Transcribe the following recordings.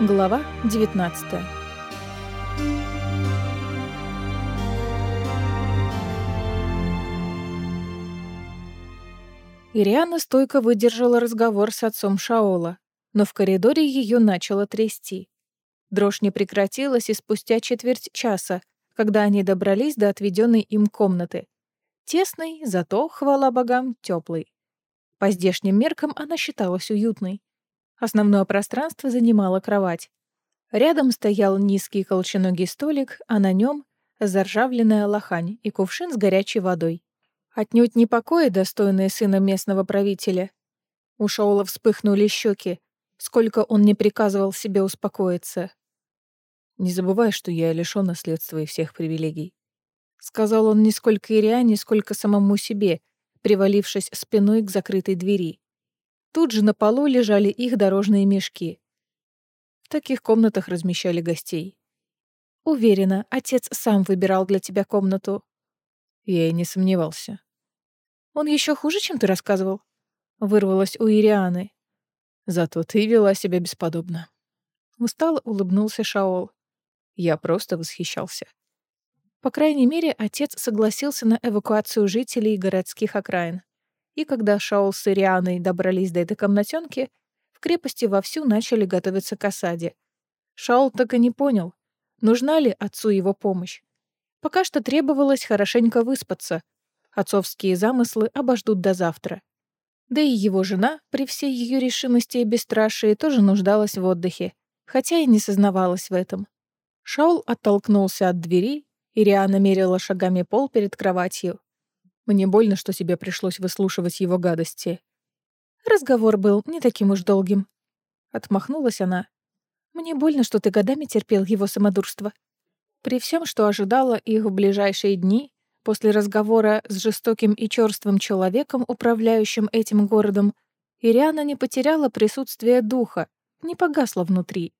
Глава 19 Ириана стойко выдержала разговор с отцом Шаола, но в коридоре ее начало трясти. Дрожь не прекратилась и спустя четверть часа, когда они добрались до отведенной им комнаты. Тесной, зато, хвала богам, теплой. По здешним меркам она считалась уютной. Основное пространство занимала кровать. Рядом стоял низкий колченогий столик, а на нем заржавленная лохань и кувшин с горячей водой. Отнюдь не покои, достойные сына местного правителя. У Шаола вспыхнули щеки, сколько он не приказывал себе успокоиться. «Не забывай, что я лишён наследства и всех привилегий», — сказал он не сколько Ириане, сколько самому себе, привалившись спиной к закрытой двери. Тут же на полу лежали их дорожные мешки. В таких комнатах размещали гостей. Уверена, отец сам выбирал для тебя комнату. Я и не сомневался. Он еще хуже, чем ты рассказывал? Вырвалась у Ирианы. Зато ты вела себя бесподобно. Устало улыбнулся Шаол. Я просто восхищался. По крайней мере, отец согласился на эвакуацию жителей городских окраин. И когда Шаол с Ирианой добрались до этой комнатенки, в крепости вовсю начали готовиться к осаде. Шаол так и не понял, нужна ли отцу его помощь. Пока что требовалось хорошенько выспаться. Отцовские замыслы обождут до завтра. Да и его жена, при всей ее решимости и бесстрашии, тоже нуждалась в отдыхе, хотя и не сознавалась в этом. Шаул оттолкнулся от двери, Ириана мерила шагами пол перед кроватью. Мне больно, что тебе пришлось выслушивать его гадости. Разговор был не таким уж долгим. Отмахнулась она. Мне больно, что ты годами терпел его самодурство. При всем, что ожидала их в ближайшие дни, после разговора с жестоким и черствым человеком, управляющим этим городом, Ириана не потеряла присутствие духа, не погасла внутри.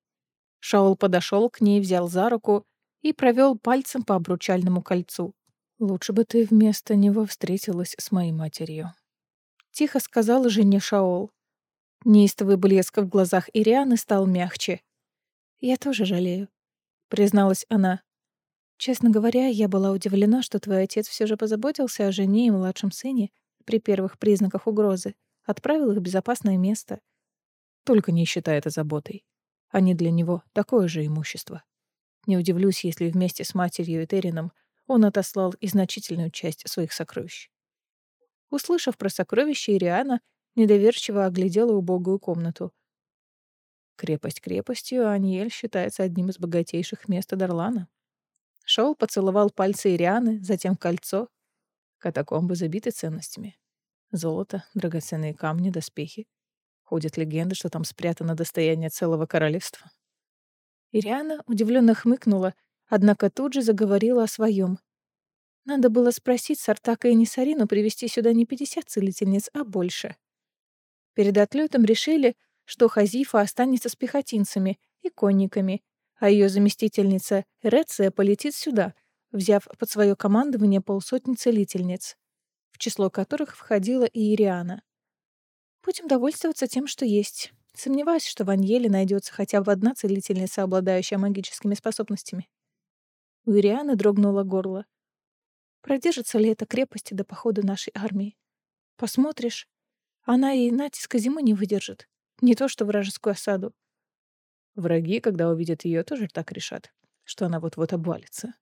Шаул подошел к ней, взял за руку и провел пальцем по обручальному кольцу. «Лучше бы ты вместо него встретилась с моей матерью», — тихо сказал жене Шаол. Неистовый блеск в глазах Ирианы стал мягче. «Я тоже жалею», — призналась она. «Честно говоря, я была удивлена, что твой отец все же позаботился о жене и младшем сыне при первых признаках угрозы, отправил их в безопасное место». «Только не считай это заботой. Они для него такое же имущество. Не удивлюсь, если вместе с матерью и Терином — он отослал и значительную часть своих сокровищ. Услышав про сокровища, Ириана недоверчиво оглядела убогую комнату. Крепость крепостью, а Аниель считается одним из богатейших мест Дарлана. Шоу поцеловал пальцы Ирианы, затем кольцо. Катакомбы забиты ценностями. Золото, драгоценные камни, доспехи. Ходят легенды, что там спрятано достояние целого королевства. Ириана удивленно хмыкнула однако тут же заговорила о своем. Надо было спросить Сартака и Нисарину привести сюда не 50 целительниц, а больше. Перед отлетом решили, что Хазифа останется с пехотинцами и конниками, а ее заместительница Реция полетит сюда, взяв под свое командование полсотни целительниц, в число которых входила и Ириана. Будем довольствоваться тем, что есть. Сомневаюсь, что в Аньеле найдется хотя бы одна целительница, обладающая магическими способностями. У Ирианы дрогнуло горло. Продержится ли эта крепость до похода нашей армии? Посмотришь. Она и натиска зимы не выдержит. Не то что вражескую осаду. Враги, когда увидят ее, тоже так решат, что она вот-вот обвалится.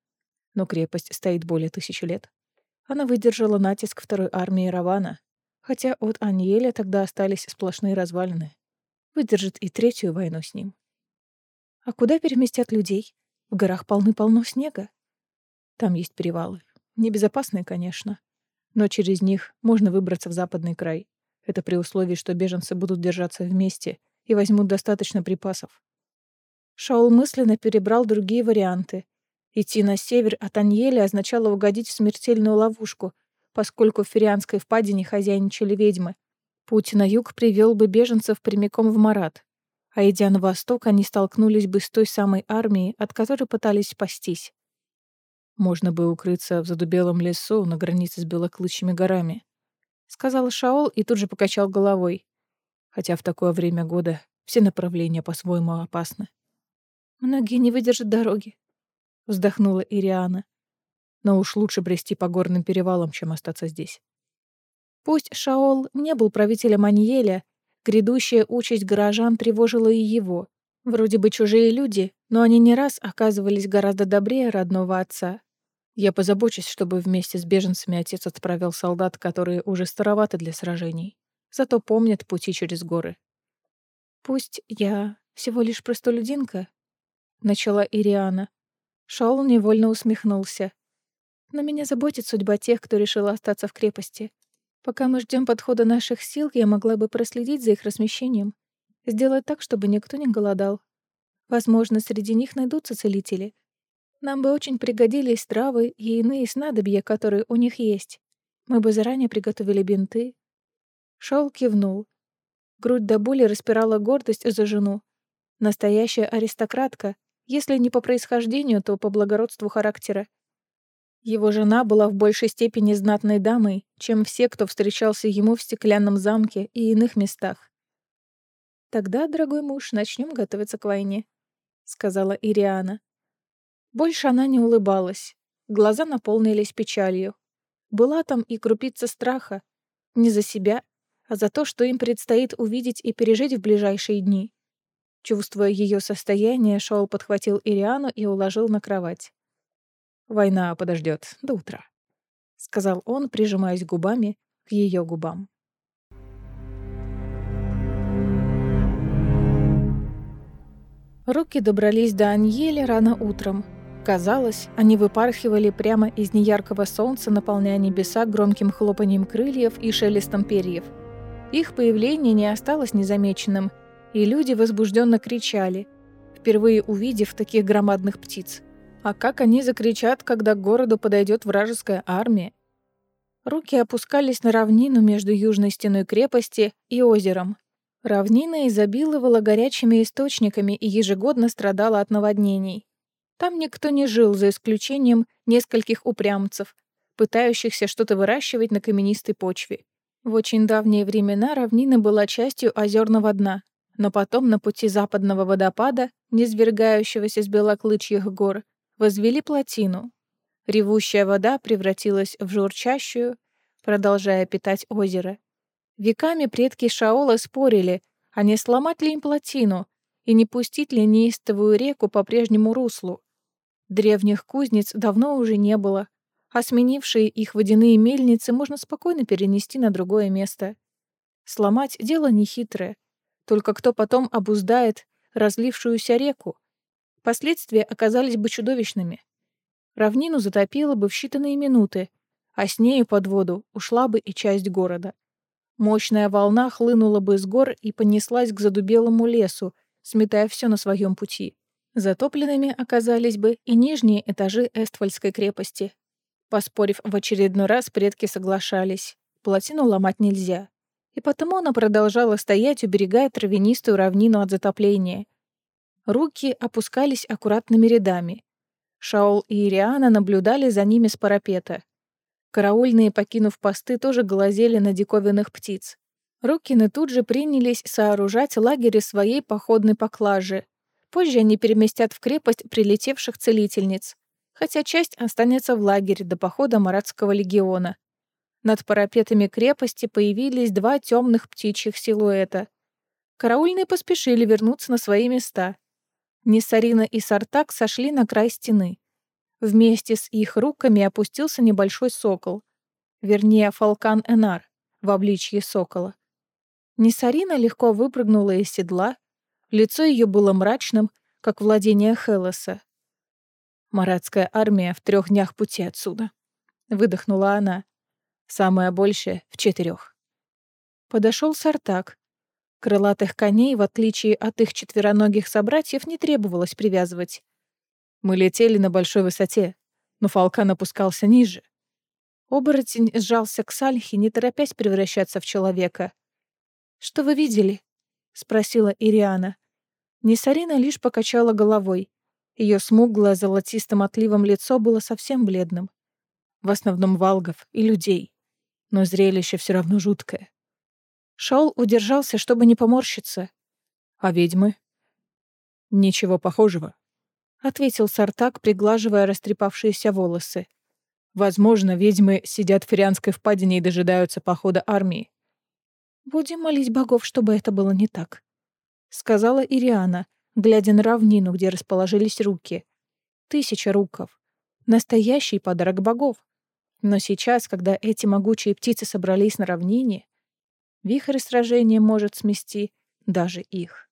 Но крепость стоит более тысячи лет. Она выдержала натиск второй армии Равана, хотя от Аньеля тогда остались сплошные развалины. Выдержит и третью войну с ним. А куда переместят людей? В горах полны-полно снега. Там есть перевалы. Небезопасные, конечно. Но через них можно выбраться в западный край. Это при условии, что беженцы будут держаться вместе и возьмут достаточно припасов. Шаул мысленно перебрал другие варианты. Идти на север от Аньеля означало угодить в смертельную ловушку, поскольку в Ферианской впадине хозяйничали ведьмы. Путь на юг привел бы беженцев прямиком в Марат. А идя на восток, они столкнулись бы с той самой армией, от которой пытались спастись. «Можно бы укрыться в задубелом лесу на границе с Белоклычьими горами», — сказал Шаол и тут же покачал головой. «Хотя в такое время года все направления по-своему опасны. Многие не выдержат дороги, вздохнула Ириана. Но уж лучше брести по горным перевалам, чем остаться здесь. Пусть Шаол не был правителем Аньеля, грядущая участь горожан тревожила и его. Вроде бы чужие люди, но они не раз оказывались гораздо добрее родного отца. Я позабочусь, чтобы вместе с беженцами отец отправил солдат, которые уже староваты для сражений, зато помнят пути через горы. Пусть я всего лишь простолюдинка, начала Ириана. Шаол невольно усмехнулся. Но меня заботит судьба тех, кто решил остаться в крепости. Пока мы ждем подхода наших сил, я могла бы проследить за их размещением, сделать так, чтобы никто не голодал. Возможно, среди них найдутся целители. Нам бы очень пригодились травы и иные снадобья, которые у них есть. Мы бы заранее приготовили бинты. Шоул кивнул. Грудь до боли распирала гордость за жену. Настоящая аристократка, если не по происхождению, то по благородству характера. Его жена была в большей степени знатной дамой, чем все, кто встречался ему в стеклянном замке и иных местах. «Тогда, дорогой муж, начнем готовиться к войне», — сказала Ириана. Больше она не улыбалась. Глаза наполнились печалью. Была там и крупица страха. Не за себя, а за то, что им предстоит увидеть и пережить в ближайшие дни. Чувствуя ее состояние, Шоу подхватил Ириану и уложил на кровать. «Война подождет до утра», — сказал он, прижимаясь губами к ее губам. Руки добрались до Аньеля рано утром. Казалось, они выпархивали прямо из неяркого солнца, наполняя небеса громким хлопанием крыльев и шелестом перьев. Их появление не осталось незамеченным — и люди возбужденно кричали, впервые увидев таких громадных птиц. А как они закричат, когда к городу подойдет вражеская армия? Руки опускались на равнину между южной стеной крепости и озером. Равнина изобиловала горячими источниками и ежегодно страдала от наводнений. Там никто не жил, за исключением нескольких упрямцев, пытающихся что-то выращивать на каменистой почве. В очень давние времена равнина была частью озерного дна, но потом на пути западного водопада, низвергающегося с белоклычьих гор, возвели плотину. Ревущая вода превратилась в журчащую, продолжая питать озеро. Веками предки Шаола спорили, а не сломать ли им плотину и не пустить ли неистовую реку по прежнему руслу. Древних кузнец давно уже не было, а сменившие их водяные мельницы можно спокойно перенести на другое место. Сломать дело нехитрое, только кто потом обуздает разлившуюся реку? Последствия оказались бы чудовищными. Равнину затопило бы в считанные минуты, а с нею под воду ушла бы и часть города. Мощная волна хлынула бы с гор и понеслась к задубелому лесу, сметая все на своем пути. Затопленными оказались бы и нижние этажи Эствальской крепости. Поспорив в очередной раз, предки соглашались. Плотину ломать нельзя и потому она продолжала стоять, уберегая травянистую равнину от затопления. Руки опускались аккуратными рядами. Шаол и Ириана наблюдали за ними с парапета. Караульные, покинув посты, тоже глазели на диковинных птиц. Рукины тут же принялись сооружать лагерь своей походной поклажи. Позже они переместят в крепость прилетевших целительниц, хотя часть останется в лагере до похода Маратского легиона. Над парапетами крепости появились два темных птичьих силуэта. Караульные поспешили вернуться на свои места. Несарина и Сартак сошли на край стены. Вместе с их руками опустился небольшой сокол. Вернее, фалкан Энар в обличье сокола. Несарина легко выпрыгнула из седла. Лицо ее было мрачным, как владение Хелоса. «Маратская армия в трех днях пути отсюда», — выдохнула она. Самое большее — в четырех. Подошел Сартак. Крылатых коней, в отличие от их четвероногих собратьев, не требовалось привязывать. Мы летели на большой высоте, но фалкан опускался ниже. Оборотень сжался к Сальхе, не торопясь превращаться в человека. «Что вы видели?» — спросила Ириана. Несарина лишь покачала головой. Ее смуглое золотистым отливом лицо было совсем бледным. В основном валгов и людей но зрелище все равно жуткое. Шаул удержался, чтобы не поморщиться. А ведьмы? Ничего похожего. ответил Сартак, приглаживая растрепавшиеся волосы. Возможно, ведьмы сидят в Ферианской впадине и дожидаются похода армии. «Будем молить богов, чтобы это было не так», — сказала Ириана, глядя на равнину, где расположились руки. «Тысяча руков. Настоящий подарок богов. Но сейчас, когда эти могучие птицы собрались на равнине, вихрь сражения может смести даже их».